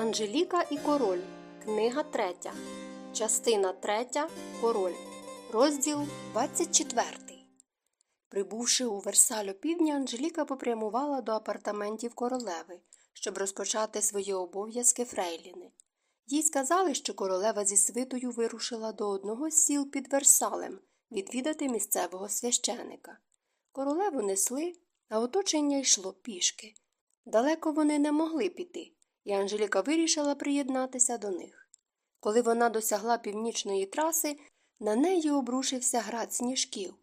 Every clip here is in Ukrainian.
Анжеліка і король. Книга третя. Частина третя. Король. Розділ 24. Прибувши у Версаль опівдні, Анжеліка попрямувала до апартаментів королеви, щоб розпочати свої обов'язки Фрейліни. Їй сказали, що королева зі свитою вирушила до одного з сіл під Версалем відвідати місцевого священика. Королеву несли, а оточення йшло пішки. Далеко вони не могли піти, і Анжеліка вирішила приєднатися до них. Коли вона досягла північної траси, на неї обрушився град сніжків.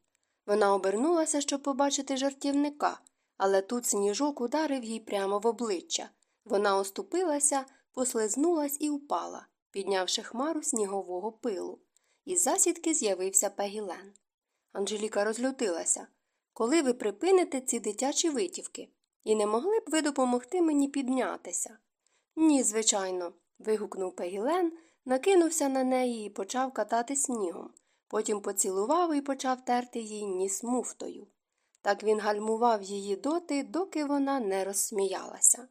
Вона обернулася, щоб побачити жартівника, але тут сніжок ударив їй прямо в обличчя. Вона оступилася, послизнулась і впала, піднявши хмару снігового пилу. Із засідки з'явився Пегілен. Анжеліка розлютилася. Коли ви припините ці дитячі витівки? І не могли б ви допомогти мені піднятися? Ні, звичайно. вигукнув Пегілен, накинувся на неї і почав катати снігом. Потім поцілував і почав терти їй ніс муфтою. Так він гальмував її доти, доки вона не розсміялася.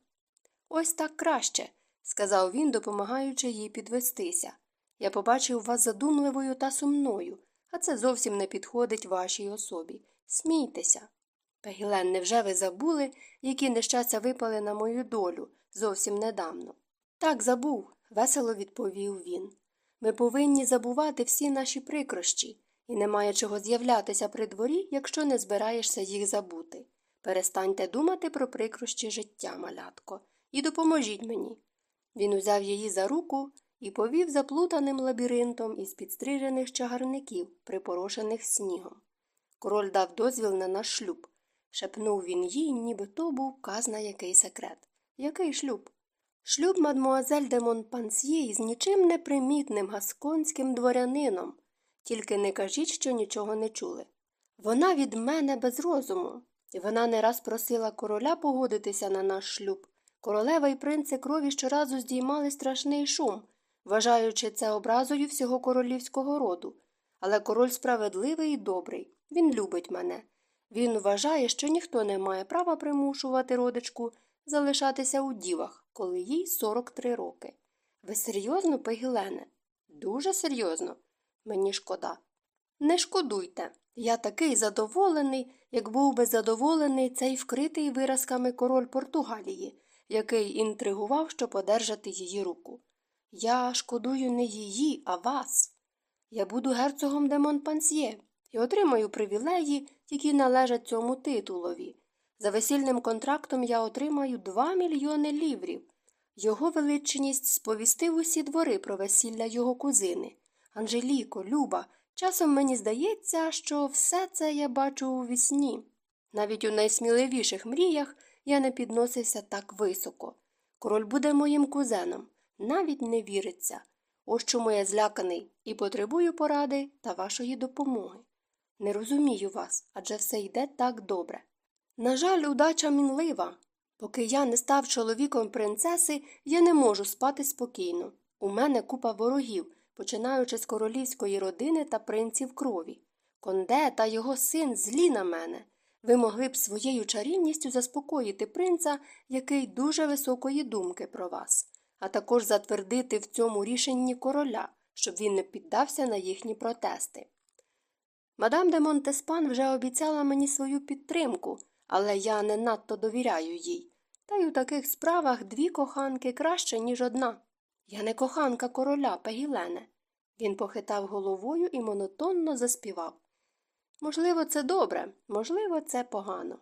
Ось так краще, сказав він, допомагаючи їй підвестися. Я побачив вас задумливою та сумною, а це зовсім не підходить вашій особі. Смійтеся. Пегілен, невже ви забули, які нещастя випали на мою долю зовсім недавно? Так, забув, весело відповів він. Ми повинні забувати всі наші прикрощі, і немає чого з'являтися при дворі, якщо не збираєшся їх забути. Перестаньте думати про прикрощі життя, малятко, і допоможіть мені. Він узяв її за руку і повів заплутаним лабіринтом із підстрижених чагарників, припорошених снігом. Король дав дозвіл на наш шлюб. Шепнув він їй, ніби то був казна який секрет. Який шлюб? Шлюб мадмуазель де Монпансьє із нічим непримітним гасконським дворянином. Тільки не кажіть, що нічого не чули. Вона від мене без розуму, вона не раз просила короля погодитися на наш шлюб. Королева і принци крові щоразу здіймали страшний шум, вважаючи це образою всього королівського роду. Але король справедливий і добрий. Він любить мене. Він вважає, що ніхто не має права примушувати родичку залишатися у дівах, коли їй 43 роки. Ви серйозно, Пегілене? Дуже серйозно. Мені шкода. Не шкодуйте. Я такий задоволений, як був би задоволений цей вкритий виразками король Португалії, який інтригував, щоб одержати її руку. Я шкодую не її, а вас. Я буду герцогом де Монпансьє і отримаю привілеї, які належать цьому титулові. За весільним контрактом я отримаю 2 мільйони ліврів. Його величність сповістив усі двори про весілля його кузини. Анжеліко, Люба, часом мені здається, що все це я бачу у вісні. Навіть у найсміливіших мріях я не підносився так високо. Король буде моїм кузеном, навіть не віриться. Ось чому я зляканий і потребую поради та вашої допомоги. Не розумію вас, адже все йде так добре. На жаль, удача мінлива. Поки я не став чоловіком принцеси, я не можу спати спокійно. У мене купа ворогів, починаючи з королівської родини та принців крові. Конде та його син злі на мене. Ви могли б своєю чарівністю заспокоїти принца, який дуже високої думки про вас, а також затвердити в цьому рішенні короля, щоб він не піддався на їхні протести. Мадам де Монтеспан вже обіцяла мені свою підтримку, але я не надто довіряю їй. Та й у таких справах дві коханки краще, ніж одна. Я не коханка короля Пегілене. Він похитав головою і монотонно заспівав. Можливо, це добре, можливо, це погано.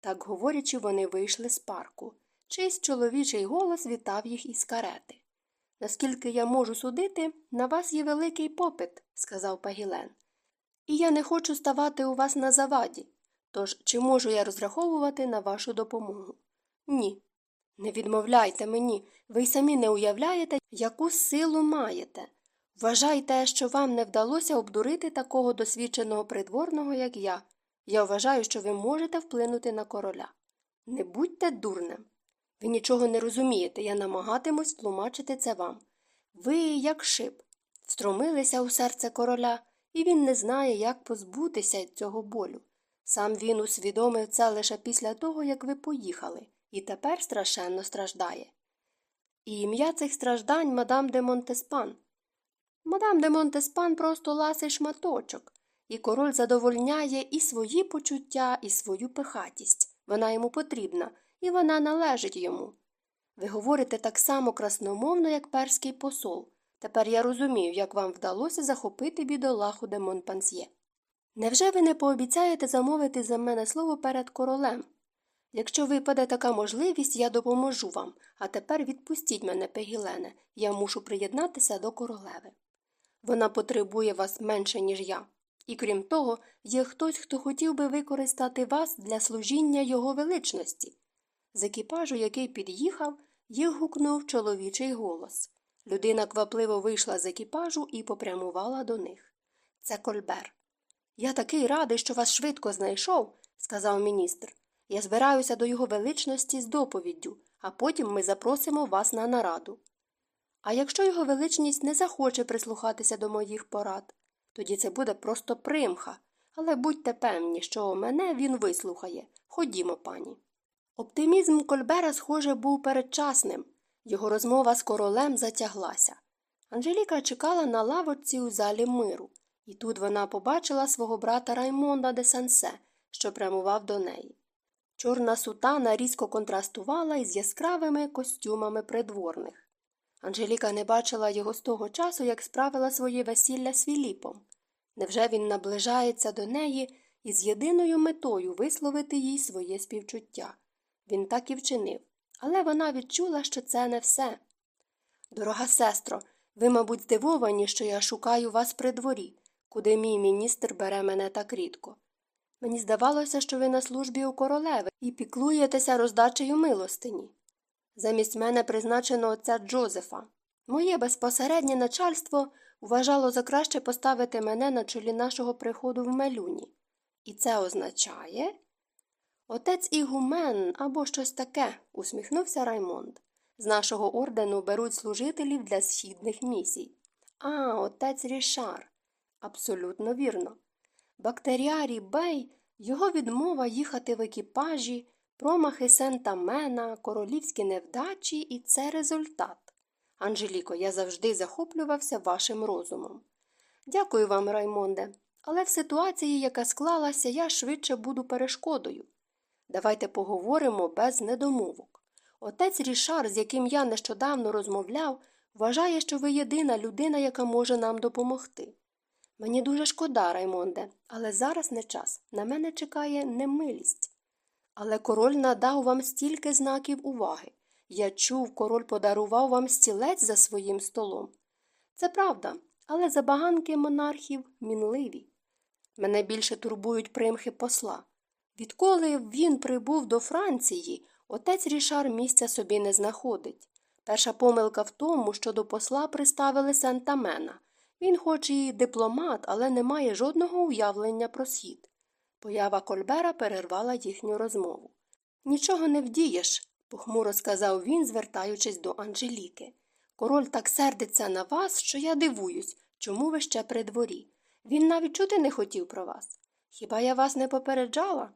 Так говорячи, вони вийшли з парку. Чийсь чоловічий голос вітав їх із карети. Наскільки я можу судити, на вас є великий попит, сказав Пагілен. І я не хочу ставати у вас на заваді. Тож чи можу я розраховувати на вашу допомогу? Ні. Не відмовляйте мені, ви й самі не уявляєте, яку силу маєте. Вважайте, що вам не вдалося обдурити такого досвідченого придворного, як я. Я вважаю, що ви можете вплинути на короля. Не будьте дурним. Ви нічого не розумієте, я намагатимусь тлумачити це вам. Ви, як шип, встромилися у серце короля, і він не знає, як позбутися цього болю. Сам він усвідомив це лише після того, як ви поїхали, і тепер страшенно страждає. І ім'я цих страждань мадам де Монтеспан. Мадам де Монтеспан просто ласий шматочок, і король задовольняє і свої почуття, і свою пихатість. Вона йому потрібна, і вона належить йому. Ви говорите так само красномовно, як перський посол. Тепер я розумію, як вам вдалося захопити бідолаху де Монпансьє. Невже ви не пообіцяєте замовити за мене слово перед королем? Якщо випаде така можливість, я допоможу вам, а тепер відпустіть мене, Пегілене, я мушу приєднатися до королеви. Вона потребує вас менше, ніж я. І крім того, є хтось, хто хотів би використати вас для служіння його величності. З екіпажу, який під'їхав, їх гукнув чоловічий голос. Людина квапливо вийшла з екіпажу і попрямувала до них. Це Кольбер. Я такий радий, що вас швидко знайшов, сказав міністр. Я збираюся до його величності з доповіддю, а потім ми запросимо вас на нараду. А якщо його величність не захоче прислухатися до моїх порад, тоді це буде просто примха, але будьте певні, що мене він вислухає. Ходімо, пані. Оптимізм Кольбера, схоже, був передчасним. Його розмова з королем затяглася. Анжеліка чекала на лавочці у залі миру, і тут вона побачила свого брата Раймонда де Сансе, що прямував до неї. Чорна сутана різко контрастувала із яскравими костюмами придворних. Анжеліка не бачила його з того часу, як справила своє весілля з Філіпом. Невже він наближається до неї із єдиною метою висловити їй своє співчуття? Він так і вчинив, але вона відчула, що це не все. Дорога сестро, ви, мабуть, здивовані, що я шукаю вас при дворі, куди мій міністр бере мене так рідко. Мені здавалося, що ви на службі у королеви і піклуєтеся роздачею милостині. Замість мене призначено отця Джозефа. Моє безпосереднє начальство вважало за краще поставити мене на чолі нашого приходу в Мелюні. І це означає. Отець Ігумен або щось таке, усміхнувся Раймонд. З нашого ордену беруть служителів для східних місій. А, отець Рішар. Абсолютно вірно. Бактеріарій Бей, його відмова їхати в екіпажі, промахи Сента Мена, королівські невдачі і це результат. Анжеліко, я завжди захоплювався вашим розумом. Дякую вам, Раймонде, але в ситуації, яка склалася, я швидше буду перешкодою. Давайте поговоримо без недомовок. Отець Рішар, з яким я нещодавно розмовляв, вважає, що ви єдина людина, яка може нам допомогти. Мені дуже шкода, Раймонде, але зараз не час. На мене чекає немилість. Але король надав вам стільки знаків уваги. Я чув, король подарував вам стілець за своїм столом. Це правда, але забаганки монархів мінливі. Мене більше турбують примхи посла. Відколи він прибув до Франції, отець Рішар місця собі не знаходить. Перша помилка в тому, що до посла приставили Сентамена. Він, хоч і дипломат, але не має жодного уявлення про схід. Поява Кольбера перервала їхню розмову. Нічого не вдієш, похмуро сказав він, звертаючись до Анжеліки. Король так сердиться на вас, що я дивуюсь, чому ви ще при дворі. Він навіть чути не хотів про вас. Хіба я вас не попереджала?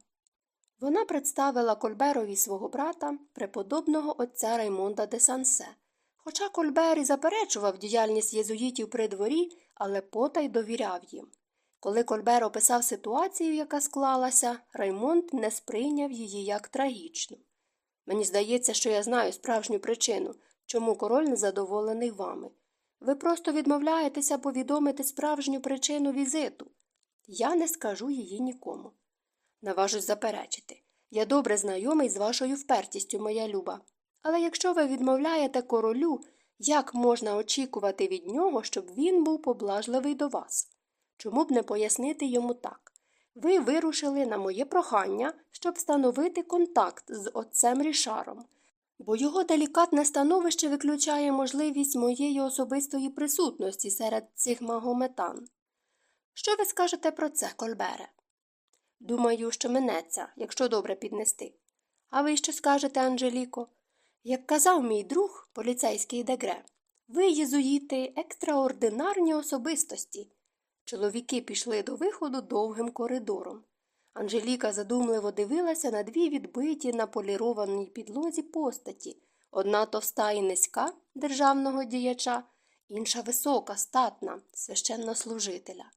Вона представила Кольберові свого брата, преподобного отця Раймонда де Сансе. Хоча Кольбер і заперечував діяльність єзуїтів при дворі, але потай довіряв їм. Коли Кольбер описав ситуацію, яка склалася, Раймонд не сприйняв її як трагічну. Мені здається, що я знаю справжню причину, чому король незадоволений вами. Ви просто відмовляєтеся повідомити справжню причину візиту. Я не скажу її нікому. Наважусь заперечити. Я добре знайомий з вашою впертістю, моя люба. Але якщо ви відмовляєте королю, як можна очікувати від нього, щоб він був поблажливий до вас? Чому б не пояснити йому так? Ви вирушили на моє прохання, щоб встановити контакт з отцем Рішаром, бо його делікатне становище виключає можливість моєї особистої присутності серед цих магометан. Що ви скажете про це, Кольбере? Думаю, що минеться, якщо добре піднести. А ви що скажете, Анжеліко? Як казав мій друг, поліцейський дегре, ви єзуїти екстраординарні особистості. Чоловіки пішли до виходу довгим коридором. Анжеліка задумливо дивилася на дві відбиті на полірованій підлозі постаті, Одна товста і низька державного діяча, інша висока, статна, священнослужителя.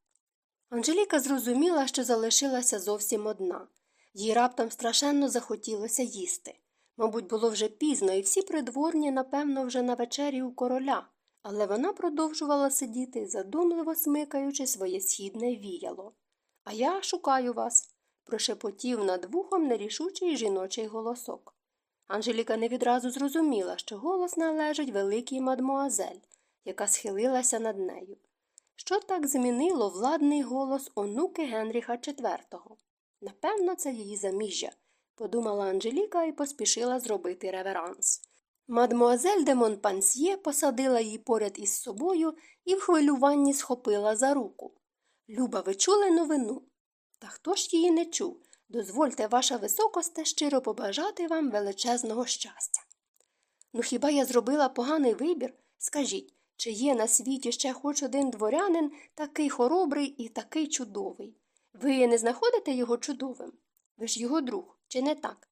Анжеліка зрозуміла, що залишилася зовсім одна. Їй раптом страшенно захотілося їсти. Мабуть, було вже пізно, і всі придворні, напевно, вже на вечері у короля, але вона продовжувала сидіти, задумливо смикаючи своє східне віяло. А я шукаю вас, прошепотів над вухом нерішучий жіночий голосок. Анжеліка не відразу зрозуміла, що голос належить великій мадмуазель, яка схилилася над нею. Що так змінило владний голос онуки Генріха IV? Напевно, це її заміжжя, подумала Анжеліка і поспішила зробити реверанс. Мадмуазель де Монпансьє посадила її поряд із собою і в хвилюванні схопила за руку. Люба, ви чули новину? Та хто ж її не чув? Дозвольте, ваша високосте, щиро побажати вам величезного щастя. Ну хіба я зробила поганий вибір? Скажіть, чи є на світі ще хоч один дворянин такий хоробрий і такий чудовий? Ви не знаходите його чудовим? Ви ж його друг, чи не так?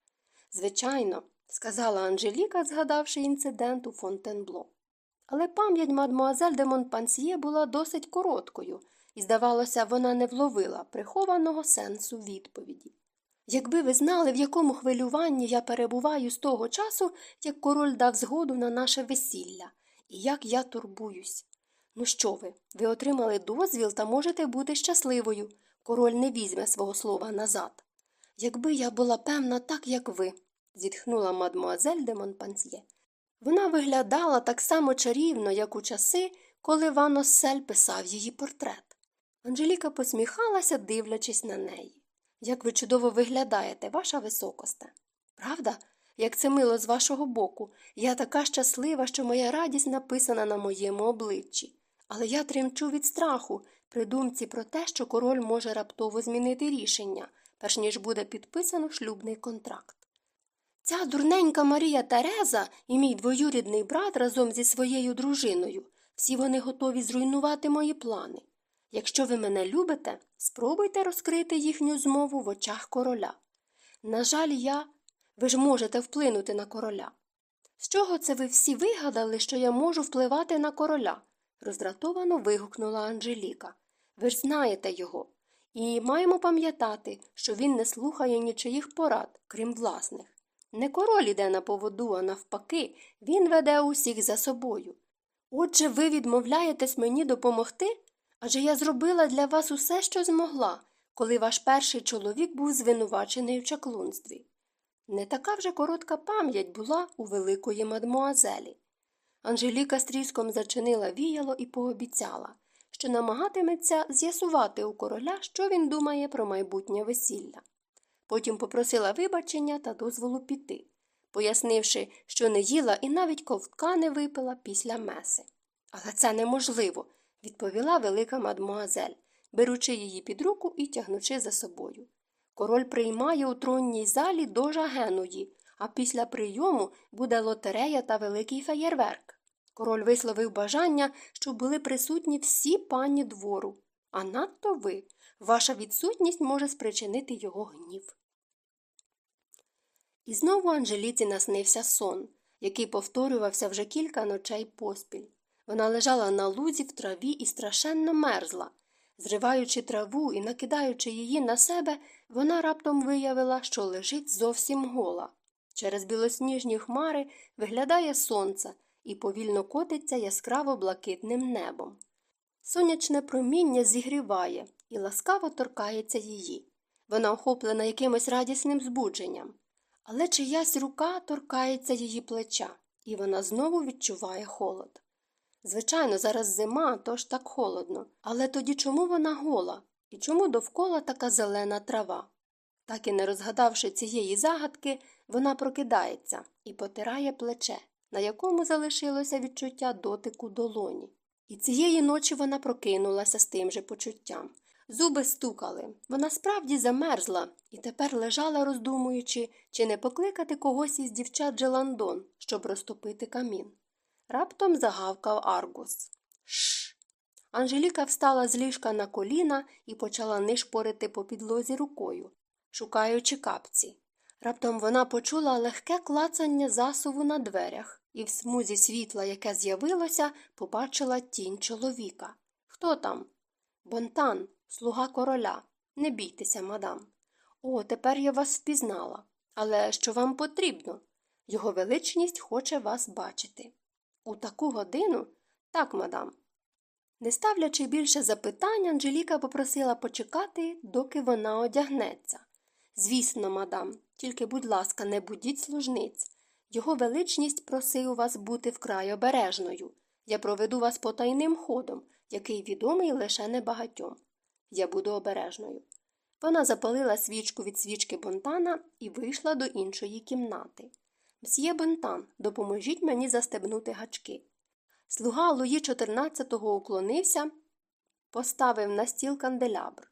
Звичайно, сказала Анжеліка, згадавши інцидент у Фонтенбло. Але пам'ять мадмуазель де Монпансьє була досить короткою, і, здавалося, вона не вловила прихованого сенсу відповіді. Якби ви знали, в якому хвилюванні я перебуваю з того часу, як король дав згоду на наше весілля, і як я турбуюсь. Ну що ви, ви отримали дозвіл та можете бути щасливою. Король не візьме свого слова назад. Якби я була певна так, як ви, зітхнула мадмуазель де Монпансьє. Вона виглядала так само чарівно, як у часи, коли Ван Оссель писав її портрет. Анжеліка посміхалася, дивлячись на неї. Як ви чудово виглядаєте, ваша високосте. Правда? Як це мило з вашого боку, я така щаслива, що моя радість написана на моєму обличчі. Але я тремчу від страху при думці про те, що король може раптово змінити рішення, перш ніж буде підписано шлюбний контракт. Ця дурненька Марія Тереза і мій двоюрідний брат разом зі своєю дружиною, всі вони готові зруйнувати мої плани. Якщо ви мене любите, спробуйте розкрити їхню змову в очах короля. На жаль, я. Ви ж можете вплинути на короля. З чого це ви всі вигадали, що я можу впливати на короля? роздратовано вигукнула Анжеліка. Ви ж знаєте його. І маємо пам'ятати, що він не слухає нічиїх порад, крім власних. Не король іде на поводу, а навпаки, він веде усіх за собою. Отже, ви відмовляєтесь мені допомогти? Адже я зробила для вас усе, що змогла, коли ваш перший чоловік був звинувачений в чаклунстві. Не така вже коротка пам'ять була у великої мадмуазелі. Анжеліка стріском зачинила віяло і пообіцяла, що намагатиметься з'ясувати у короля, що він думає про майбутнє весілля. Потім попросила вибачення та дозволу піти, пояснивши, що не їла і навіть ковтка не випила після меси. Але це неможливо, відповіла велика мадмуазель, беручи її під руку і тягнучи за собою. Король приймає у тронній залі дожа Генуї, а після прийому буде лотерея та великий феєрверк. Король висловив бажання, щоб були присутні всі пані двору, а надто ви. Ваша відсутність може спричинити його гнів. І знову Анжеліці наснився сон, який повторювався вже кілька ночей поспіль. Вона лежала на лузі в траві і страшенно мерзла. Зриваючи траву і накидаючи її на себе, вона раптом виявила, що лежить зовсім гола. Через білосніжні хмари виглядає сонце і повільно котиться яскраво блакитним небом. Сонячне проміння зігріває і ласкаво торкається її. Вона охоплена якимось радісним збудженням. Але чиясь рука торкається її плеча, і вона знову відчуває холод. Звичайно, зараз зима, тож так холодно. Але тоді чому вона гола? І чому довкола така зелена трава? Так і не розгадавши цієї загадки, вона прокидається і потирає плече, на якому залишилося відчуття дотику долоні. І цієї ночі вона прокинулася з тим же почуттям. Зуби стукали. Вона справді замерзла і тепер лежала, роздумуючи, чи не покликати когось із дівчат Джеландон, щоб розтопити камін. Раптом загавкав Аргус. Шш. Анжеліка встала з ліжка на коліна і почала нишпорити по підлозі рукою, шукаючи капці. Раптом вона почула легке клацання засуву на дверях, і в смузі світла, яке з'явилося, побачила тінь чоловіка. Хто там? Бонтан, слуга короля. Не бійтеся, мадам. О, тепер я вас впізнала. Але що вам потрібно? Його величність хоче вас бачити. У таку годину? Так, мадам. Не ставлячи більше запитань, Анжеліка попросила почекати, доки вона одягнеться. Звісно, мадам, тільки, будь ласка, не будіть служниць. Його величність просив вас бути вкрай обережною. Я проведу вас потайним ходом, який відомий лише небагатьом. Я буду обережною. Вона запалила свічку від свічки Бонтана і вийшла до іншої кімнати. Мсьє Бонтан, допоможіть мені застебнути гачки. Слуга Луї XIV уклонився, поставив на стіл канделябр.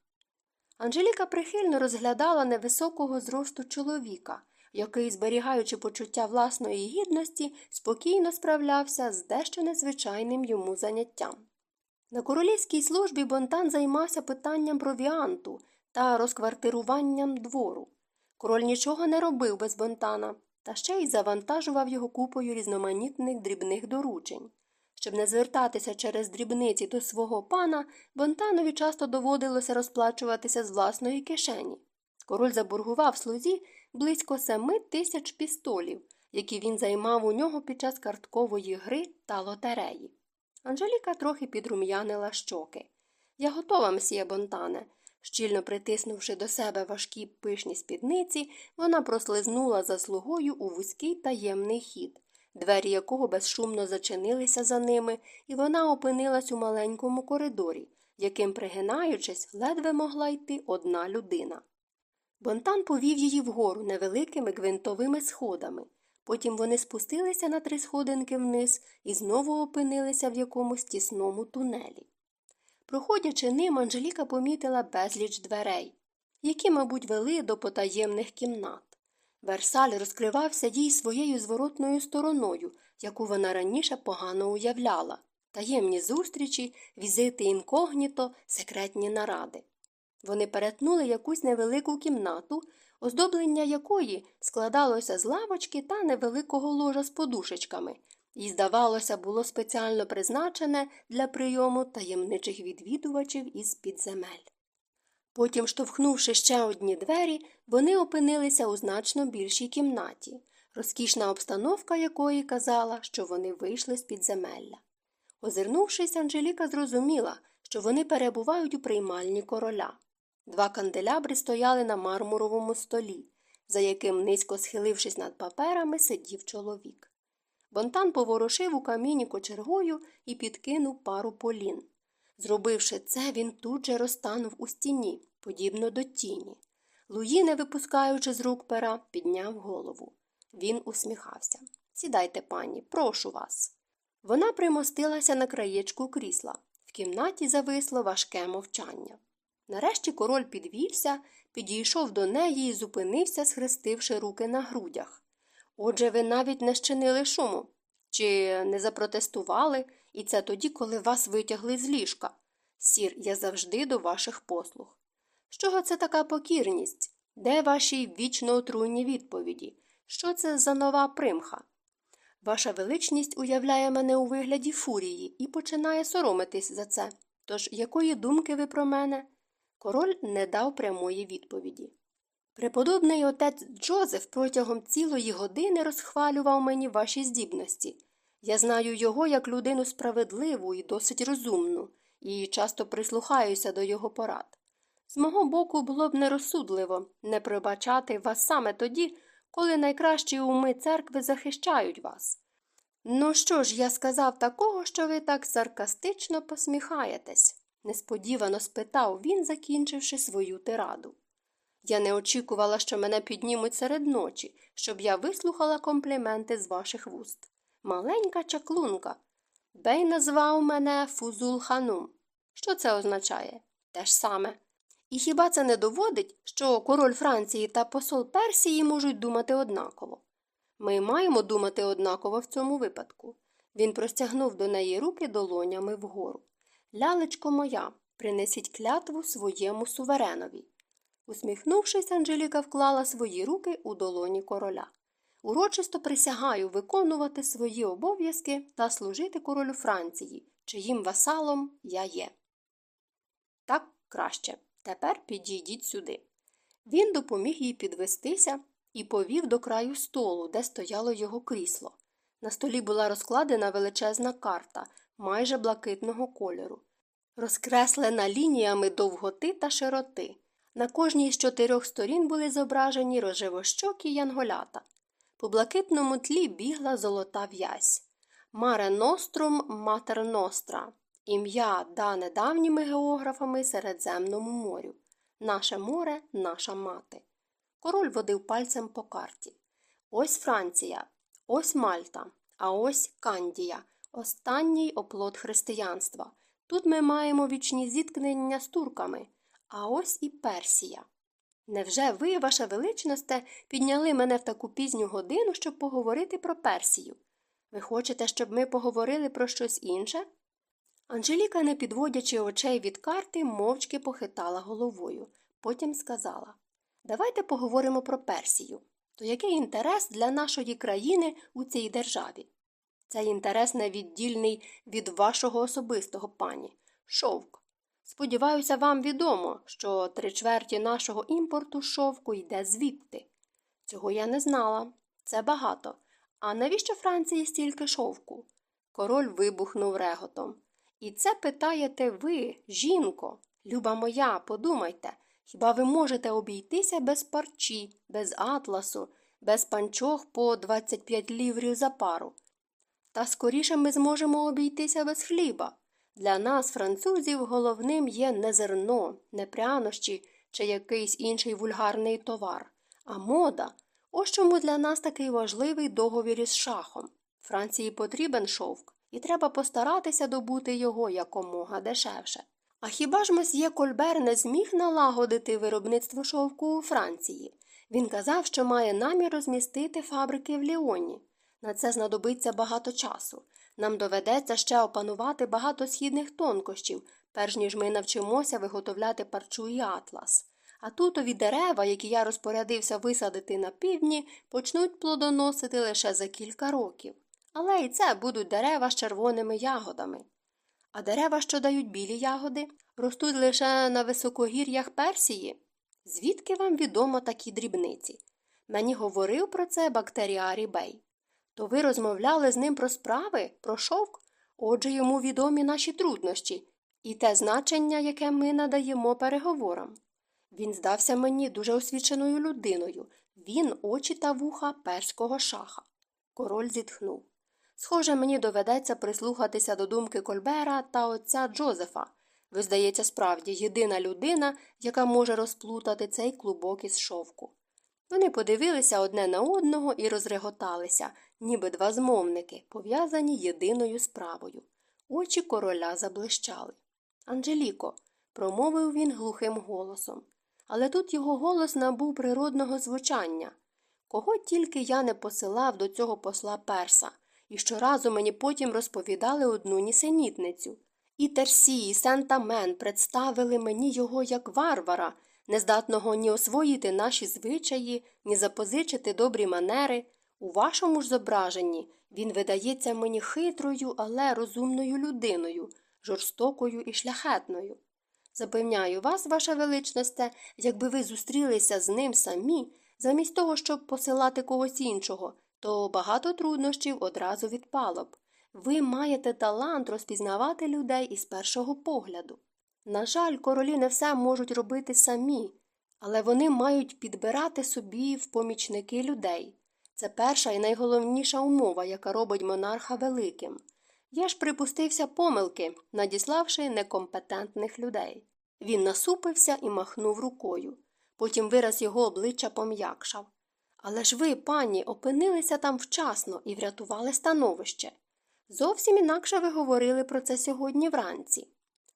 Анжеліка прихильно розглядала невисокого зросту чоловіка, який, зберігаючи почуття власної гідності, спокійно справлявся з дещо незвичайним йому заняттям. На королівській службі Бонтан займався питанням провіанту та розквартируванням двору. Король нічого не робив без Бонтана, та ще й завантажував його купою різноманітних дрібних доручень. Щоб не звертатися через дрібниці до свого пана, Бонтанові часто доводилося розплачуватися з власної кишені. Король заборгував слузі близько семи тисяч пістолів, які він займав у нього під час карткової гри та лотереї. Анжеліка трохи підрум'янила щоки. Я готова, мсьє Бонтане. Щільно притиснувши до себе важкі пишні спідниці, вона прослизнула за слугою у вузький таємний хід двері якого безшумно зачинилися за ними, і вона опинилась у маленькому коридорі, яким, пригинаючись, ледве могла йти одна людина. Бонтан повів її вгору невеликими гвинтовими сходами. Потім вони спустилися на три сходинки вниз і знову опинилися в якомусь тісному тунелі. Проходячи ним, Анжеліка помітила безліч дверей, які, мабуть, вели до потаємних кімнат. Версаль розкривався їй своєю зворотною стороною, яку вона раніше погано уявляла таємні зустрічі, візити інкогніто, секретні наради. Вони перетнули якусь невелику кімнату, оздоблення якої складалося з лавочки та невеликого ложа з подушечками, і, здавалося, було спеціально призначене для прийому таємничих відвідувачів із підземель. Потім, штовхнувши ще одні двері, вони опинилися у значно більшій кімнаті, розкішна обстановка якої казала, що вони вийшли з підземелля. Озирнувшись, Анжеліка зрозуміла, що вони перебувають у приймальні короля. Два канделябри стояли на мармуровому столі, за яким, низько схилившись над паперами, сидів чоловік. Бонтан поворушив у каміні кочергою і підкинув пару полін. Зробивши це, він тут же розтанув у стіні, подібно до тіні. Луї, не випускаючи з рук пера, підняв голову. Він усміхався. Сідайте, пані, прошу вас. Вона примостилася на краєчку крісла. В кімнаті зависло важке мовчання. Нарешті король підвівся, підійшов до неї і зупинився, схрестивши руки на грудях. Отже, ви навіть не щинили шуму. Чи не запротестували, і це тоді, коли вас витягли з ліжка. Сір, я завжди до ваших послуг. З чого це така покірність? Де ваші вічно отруйні відповіді? Що це за нова примха? Ваша величність уявляє мене у вигляді фурії і починає соромитись за це. Тож якої думки ви про мене? Король не дав прямої відповіді. Преподобний отець Джозеф протягом цілої години розхвалював мені ваші здібності. Я знаю його як людину справедливу і досить розумну, і часто прислухаюся до його порад. З мого боку, було б нерозсудливо не пробачати вас саме тоді, коли найкращі уми церкви захищають вас. Ну що ж, я сказав такого, що ви так саркастично посміхаєтесь? Несподівано спитав він, закінчивши свою тираду. Я не очікувала, що мене піднімуть серед ночі, щоб я вислухала компліменти з ваших вуст. Маленька чаклунка. Бей назвав мене Фузул Ханум. Що це означає? Те ж саме. І хіба це не доводить, що король Франції та посол Персії можуть думати однаково? Ми маємо думати однаково в цьому випадку. Він простягнув до неї руки долонями вгору. Лялечко моя, принесіть клятву своєму суверенові. Усміхнувшись, Анжеліка вклала свої руки у долоні короля. Урочисто присягаю виконувати свої обов'язки та служити королю Франції, чиїм васалом я є. Так краще. Тепер підійдіть сюди. Він допоміг їй підвестися і повів до краю столу, де стояло його крісло. На столі була розкладена величезна карта, майже блакитного кольору, розкреслена лініями довготи та широти. На кожній з чотирьох сторін були зображені рожевощокі янголята. По блакитному тлі бігла золота в'язь. Маре Нострум Матер Ностра. Ім'я дане давніми географами Середземному морю. Наше море, наша мати. Король водив пальцем по карті. Ось Франція, ось Мальта, а ось Кандія, останній оплот християнства. Тут ми маємо вічні зіткнення з турками, а ось і Персія. Невже ви, ваша величносте, підняли мене в таку пізню годину, щоб поговорити про Персію? Ви хочете, щоб ми поговорили про щось інше? Анжеліка, не підводячи очей від карти, мовчки похитала головою. Потім сказала Давайте поговоримо про Персію. То який інтерес для нашої країни у цій державі? Цей інтерес невіддільний від вашого особистого пані. Шовк. Сподіваюся, вам відомо, що три чверті нашого імпорту шовку йде звідти. Цього я не знала. Це багато. А навіщо Франції стільки шовку? Король вибухнув реготом. І це питаєте ви, жінко, люба моя, подумайте, хіба ви можете обійтися без парчі, без атласу, без панчох по 25 ліврів за пару? Та скоріше ми зможемо обійтися без хліба. Для нас, французів, головним є не зерно, не прянощі чи якийсь інший вульгарний товар, а мода. Ось чому для нас такий важливий договір із шахом. Франції потрібен шовк, і треба постаратися добути його якомога дешевше. А хіба ж месьє Кольбер не зміг налагодити виробництво шовку у Франції? Він казав, що має намір розмістити фабрики в Ліоні. На це знадобиться багато часу. Нам доведеться ще опанувати багато східних тонкощів, перш ніж ми навчимося виготовляти парчу і атлас. А тутові дерева, які я розпорядився висадити на півдні, почнуть плодоносити лише за кілька років. Але і це будуть дерева з червоними ягодами. А дерева, що дають білі ягоди, ростуть лише на високогір'ях Персії. Звідки вам відомо такі дрібниці? Мені говорив про це бактеріарій Бей. То ви розмовляли з ним про справи, про шовк? Отже, йому відомі наші труднощі і те значення, яке ми надаємо переговорам. Він здався мені дуже освіченою людиною. Він очі та вуха перського шаха. Король зітхнув. Схоже, мені доведеться прислухатися до думки Кольбера та отця Джозефа. Ви, здається, справді єдина людина, яка може розплутати цей клубок із шовку. Вони подивилися одне на одного і розреготалися, ніби два змовники, пов'язані єдиною справою. Очі короля заблищали. Анжеліко, промовив він глухим голосом. Але тут його голос набув природного звучання. Кого тільки я не посилав до цього посла перса, і щоразу мені потім розповідали одну нісенітницю. І Терсі, і Сентамен представили мені його як варвара, нездатного ні освоїти наші звичаї, ні запозичити добрі манери. У вашому ж зображенні він видається мені хитрою, але розумною людиною, жорстокою і шляхетною. Запевняю вас, ваша величносте, якби ви зустрілися з ним самі, замість того, щоб посилати когось іншого, то багато труднощів одразу відпало б. Ви маєте талант розпізнавати людей із першого погляду. На жаль, королі не все можуть робити самі, але вони мають підбирати собі в помічники людей. Це перша і найголовніша умова, яка робить монарха великим. Я ж припустився помилки, надіславши некомпетентних людей. Він насупився і махнув рукою. Потім вираз його обличчя пом'якшав. Але ж ви, пані, опинилися там вчасно і врятували становище. Зовсім інакше ви говорили про це сьогодні вранці.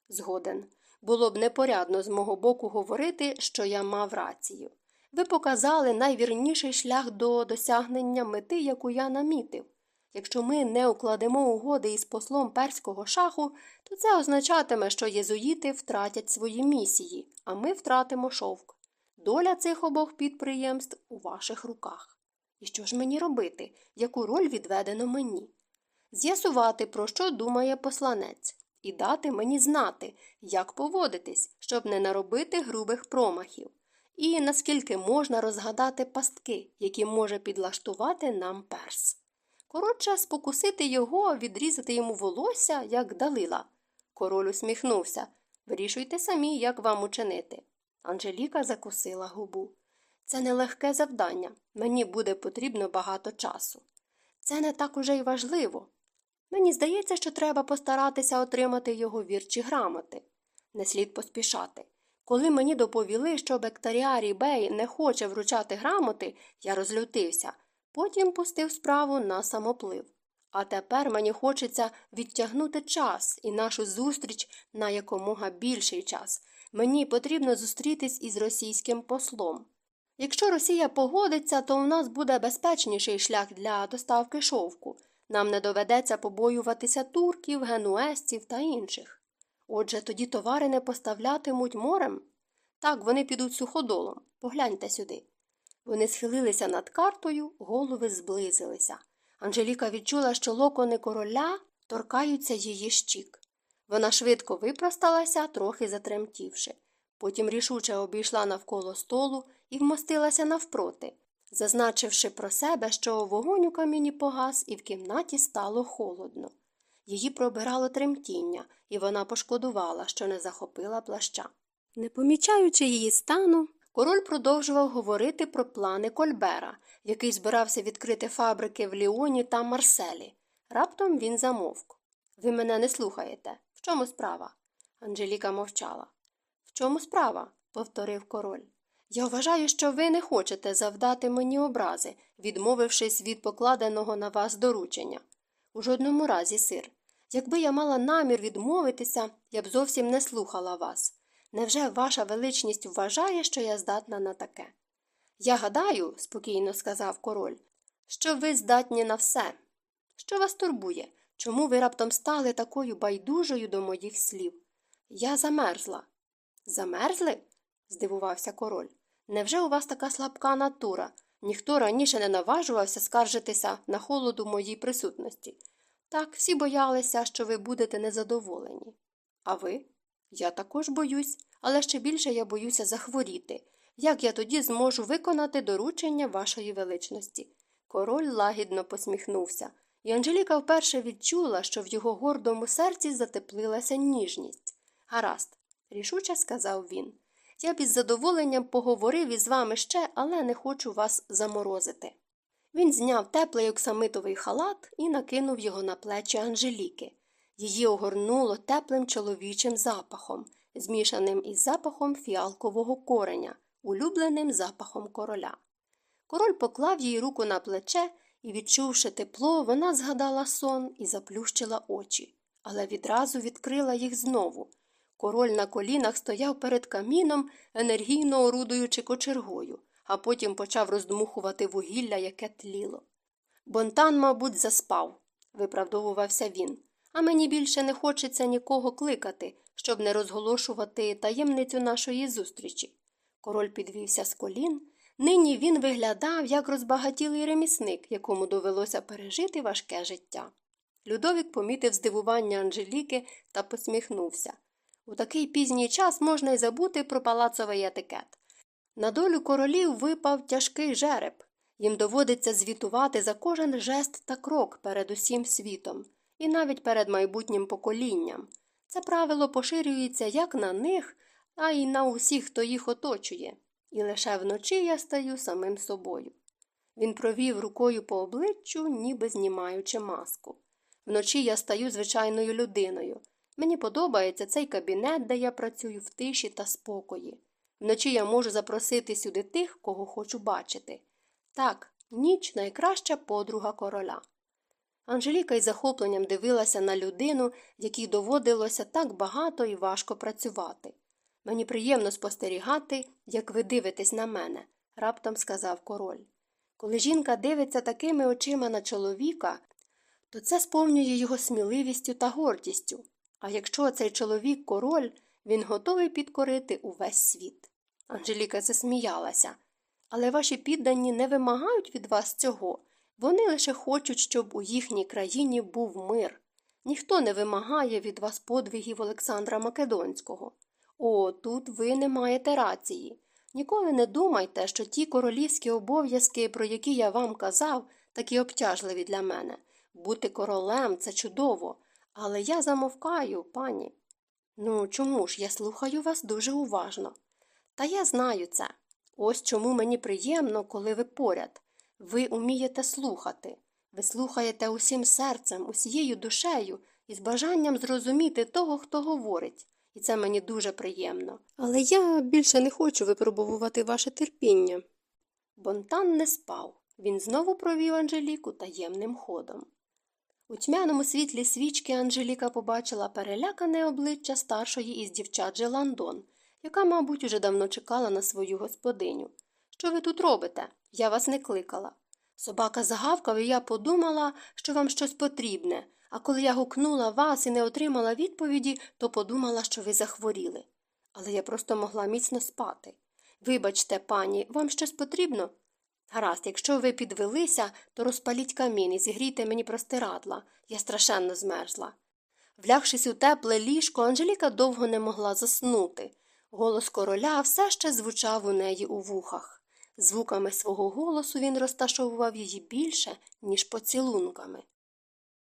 Згоден. Було б непорядно з мого боку говорити, що я мав рацію. Ви показали найвірніший шлях до досягнення мети, яку я намітив. Якщо ми не укладемо угоди із послом перського шаху, то це означатиме, що єзуїти втратять свої місії, а ми втратимо шовк. доля цих обох підприємств у ваших руках. І що ж мені робити, яку роль відведено мені? З'ясувати, про що думає посланець, і дати мені знати, як поводитись, щоб не наробити грубих промахів, і наскільки можна розгадати пастки, які може підлаштувати нам перс. Коротше, спокусити його, відрізати йому волосся, як далила. Король усміхнувся. Вирішуйте самі, як вам учинити. Анжеліка закусила губу. Це нелегке завдання. Мені буде потрібно багато часу. Це не так уже й важливо. Мені здається, що треба постаратися отримати його вірчі грамоти. Не слід поспішати. Коли мені доповіли, що Бектаріарій Бей не хоче вручати грамоти, я розлютився, потім пустив справу на самоплив. А тепер мені хочеться відтягнути час і нашу зустріч на якомога більший час. Мені потрібно зустрітись із російським послом. Якщо Росія погодиться, то у нас буде безпечніший шлях для доставки шовку. Нам не доведеться побоюватися турків, генуестів та інших. Отже, тоді товари не поставлятимуть морем. Так, вони підуть суходолом. Погляньте сюди. Вони схилилися над картою, голови зблизилися. Анжеліка відчула, що локони короля торкаються її щік. Вона швидко випросталася, трохи затремтівши. Потім рішуче обійшла навколо столу і вмостилася навпроти, зазначивши про себе, що вогонь у каміні погас, і в кімнаті стало холодно. Її пробирало тремтіння, і вона пошкодувала, що не захопила плаща. Не помічаючи її стану, король продовжував говорити про плани Кольбера, який збирався відкрити фабрики в Ліоні та Марселі. Раптом він замовк. Ви мене не слухаєте. В чому справа? Анжеліка мовчала. В чому справа? повторив король. Я вважаю, що ви не хочете завдати мені образи, відмовившись від покладеного на вас доручення. У жодному разі, сир. Якби я мала намір відмовитися, я б зовсім не слухала вас. Невже ваша величність вважає, що я здатна на таке? Я гадаю, спокійно сказав король, що ви здатні на все. Що вас турбує? Чому ви раптом стали такою байдужою до моїх слів? Я замерзла. Замерзли? здивувався король. Невже у вас така слабка натура? Ніхто раніше не наважувався скаржитися на холоду моїй присутності. Так, всі боялися, що ви будете незадоволені. А ви? Я також боюсь, але ще більше я боюся захворіти. Як я тоді зможу виконати доручення вашої величності? Король лагідно посміхнувся, і Анжеліка вперше відчула, що в його гордому серці затеплилася ніжність. Гаразд, рішуче сказав він. Я б із задоволенням поговорив із вами ще, але не хочу вас заморозити. Він зняв теплий оксамитовий халат і накинув його на плечі Анжеліки. Її огорнуло теплим чоловічим запахом, змішаним із запахом фіалкового кореня, улюбленим запахом короля. Король поклав їй руку на плече і, відчувши тепло, вона згадала сон і заплющила очі, але відразу відкрила їх знову. Король на колінах стояв перед каміном, енергійно орудуючи кочергою, а потім почав роздмухувати вугілля, яке тліло. Бонтан, мабуть, заспав, виправдовувався він, а мені більше не хочеться нікого кликати, щоб не розголошувати таємницю нашої зустрічі. Король підвівся з колін. Нині він виглядав як розбагатілий ремісник, якому довелося пережити важке життя. Людовік помітив здивування Анжеліки та посміхнувся. У такий пізній час можна й забути про палацовий етикет. На долю королів випав тяжкий жереб. Їм доводиться звітувати за кожен жест та крок перед усім світом, і навіть перед майбутнім поколінням. Це правило поширюється як на них, а й на усіх, хто їх оточує, і лише вночі я стаю самим собою. Він провів рукою по обличчю, ніби знімаючи маску. Вночі я стаю звичайною людиною. Мені подобається цей кабінет, де я працюю в тиші та спокої. Вночі я можу запросити сюди тих, кого хочу бачити. Так, ніч найкраща подруга короля. Анжеліка із захопленням дивилася на людину, якій доводилося так багато і важко працювати. Мені приємно спостерігати, як ви дивитесь на мене, раптом сказав король. Коли жінка дивиться такими очима на чоловіка, то це сповнює його сміливістю та гордістю. А якщо цей чоловік король, він готовий підкорити увесь світ. Анжеліка засміялася. Але ваші піддані не вимагають від вас цього. Вони лише хочуть, щоб у їхній країні був мир. Ніхто не вимагає від вас подвигів Олександра Македонського. О, тут ви не маєте рації. Ніколи не думайте, що ті королівські обов'язки, про які я вам казав, такі обтяжливі для мене. Бути королем це чудово, але я замовкаю, пані. Ну, чому ж я слухаю вас дуже уважно? Та я знаю це. Ось чому мені приємно, коли ви поряд. Ви умієте слухати. Ви слухаєте усім серцем, усією душею і з бажанням зрозуміти того, хто говорить. І це мені дуже приємно. Але я більше не хочу випробувати ваше терпіння. Бонтан не спав. Він знову провів Анжеліку таємним ходом. У тьмяному світлі свічки Анжеліка побачила перелякане обличчя старшої із дівчат Желандон, яка, мабуть, уже давно чекала на свою господиню. Що ви тут робите? Я вас не кликала. Собака загавкав, і я подумала, що вам щось потрібне, а коли я гукнула вас і не отримала відповіді, то подумала, що ви захворіли. Але я просто могла міцно спати. Вибачте, пані, вам щось потрібно? Гаразд, якщо ви підвелися, то розпаліть камін і зігрійте мені простирадла. Я страшенно змерзла. Влягшись у тепле ліжко, Анжеліка довго не могла заснути. Голос короля все ще звучав у неї у вухах. Звуками свого голосу він розташовував її більше, ніж поцілунками.